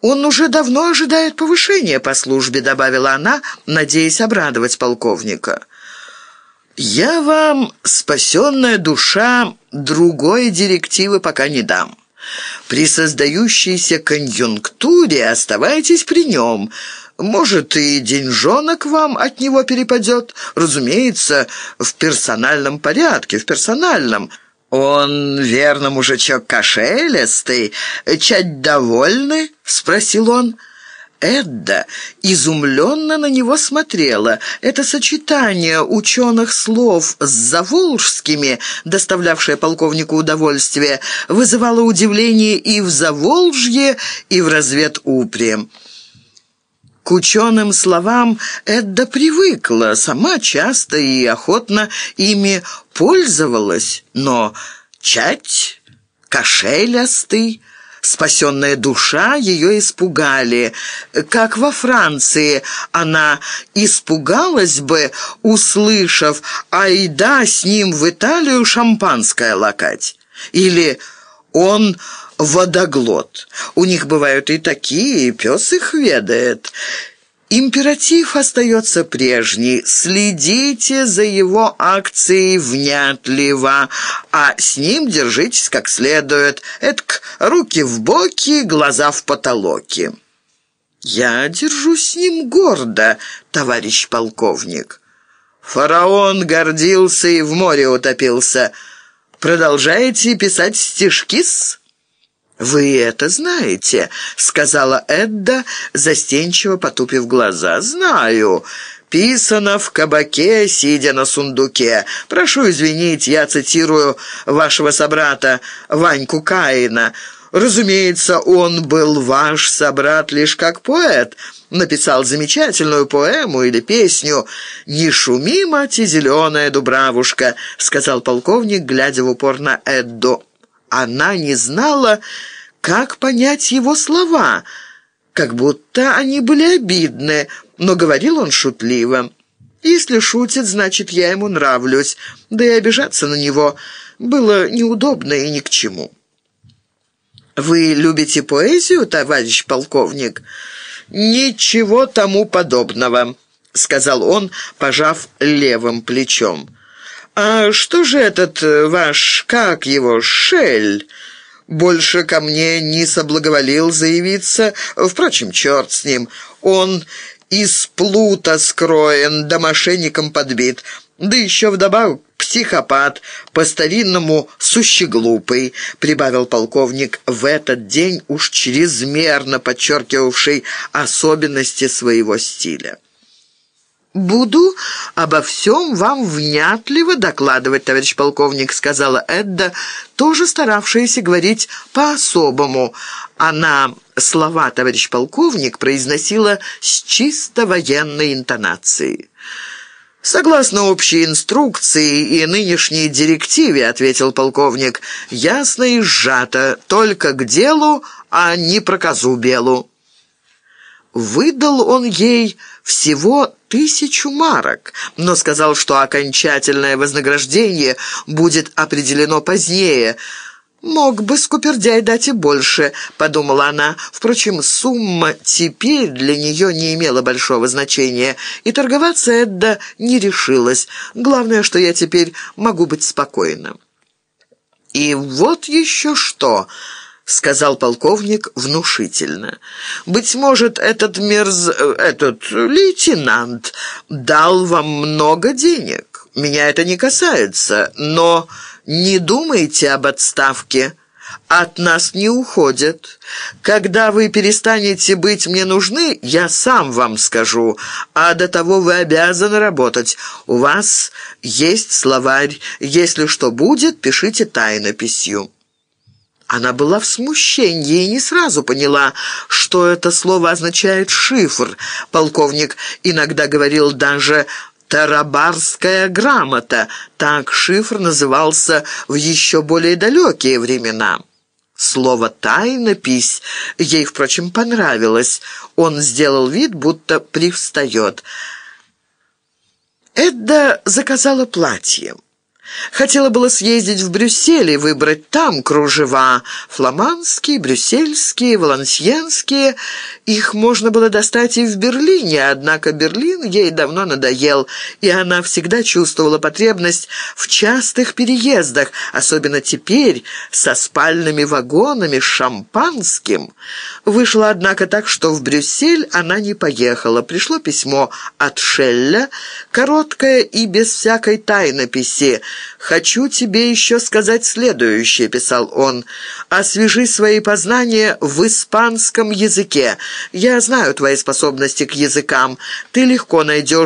«Он уже давно ожидает повышения по службе», — добавила она, надеясь обрадовать полковника. «Я вам, спасенная душа, другой директивы пока не дам. При создающейся конъюнктуре оставайтесь при нем. Может, и деньжонок вам от него перепадет. Разумеется, в персональном порядке, в персональном». «Он, верно, мужичок кошелестый. Чать довольны?» — спросил он. Эдда изумленно на него смотрела. Это сочетание ученых слов с заволжскими, доставлявшее полковнику удовольствие, вызывало удивление и в Заволжье, и в разведупре. Ученым словам Эдда привыкла, сама часто и охотно ими пользовалась, но чать, кошелястый, спасенная душа ее испугали. Как во Франции она испугалась бы, услышав «Айда с ним в Италию шампанское лакать» или «Он водоглот». У них бывают и такие, и пес их ведает. Императив остается прежний. Следите за его акцией внятливо, а с ним держитесь как следует. Этк, руки в боки, глаза в потолоке. Я держусь с ним гордо, товарищ полковник. Фараон гордился и в море утопился. Продолжаете писать стишки-с? «Вы это знаете», — сказала Эдда, застенчиво потупив глаза. «Знаю. Писано в кабаке, сидя на сундуке. Прошу извинить, я цитирую вашего собрата Ваньку Каина. Разумеется, он был ваш собрат лишь как поэт» написал замечательную поэму или песню «Не шуми, мать и зеленая дубравушка», — сказал полковник, глядя в упор на Эдду она не знала, как понять его слова, как будто они были обидны, но говорил он шутливо. «Если шутит, значит, я ему нравлюсь, да и обижаться на него было неудобно и ни к чему». «Вы любите поэзию, товарищ полковник?» «Ничего тому подобного», — сказал он, пожав левым плечом. «А что же этот э, ваш, как его, Шель?» больше ко мне не соблаговолил заявиться. Впрочем, черт с ним. Он из плута скроен, да мошенником подбит. Да еще вдобавок психопат, по-старинному сущеглупый, прибавил полковник в этот день уж чрезмерно подчеркивавший особенности своего стиля. «Буду обо всем вам внятливо докладывать, товарищ полковник», сказала Эдда, тоже старавшаяся говорить по-особому. Она слова «товарищ полковник» произносила с чисто военной интонацией. «Согласно общей инструкции и нынешней директиве», — ответил полковник, — «ясно и сжато, только к делу, а не про козу белу». Выдал он ей всего тысячу марок, но сказал, что окончательное вознаграждение будет определено позднее. «Мог бы скупердяй дать и больше», — подумала она. Впрочем, сумма теперь для нее не имела большого значения, и торговаться Эдда не решилась. Главное, что я теперь могу быть спокойна. «И вот еще что!» — сказал полковник внушительно. «Быть может, этот мерз... этот лейтенант дал вам много денег. Меня это не касается, но не думайте об отставке». От нас не уходят. Когда вы перестанете быть мне нужны, я сам вам скажу, а до того вы обязаны работать. У вас есть словарь. Если что будет, пишите тайнописью». Она была в смущении и не сразу поняла, что это слово означает «шифр». Полковник иногда говорил даже «тарабарская грамота». Так шифр назывался в еще более далекие времена. Слово «тайнопись» ей, впрочем, понравилось. Он сделал вид, будто привстает. Эдда заказала платье. Хотела было съездить в Брюссель и выбрать там кружева. Фламандские, брюссельские, валансьенские. Их можно было достать и в Берлине, однако Берлин ей давно надоел, и она всегда чувствовала потребность в частых переездах, особенно теперь, со спальными вагонами, с шампанским. Вышло, однако, так, что в Брюссель она не поехала. Пришло письмо от Шелля, короткое и без всякой тайнописи, «Хочу тебе еще сказать следующее», — писал он. «Освежи свои познания в испанском языке. Я знаю твои способности к языкам. Ты легко найдешь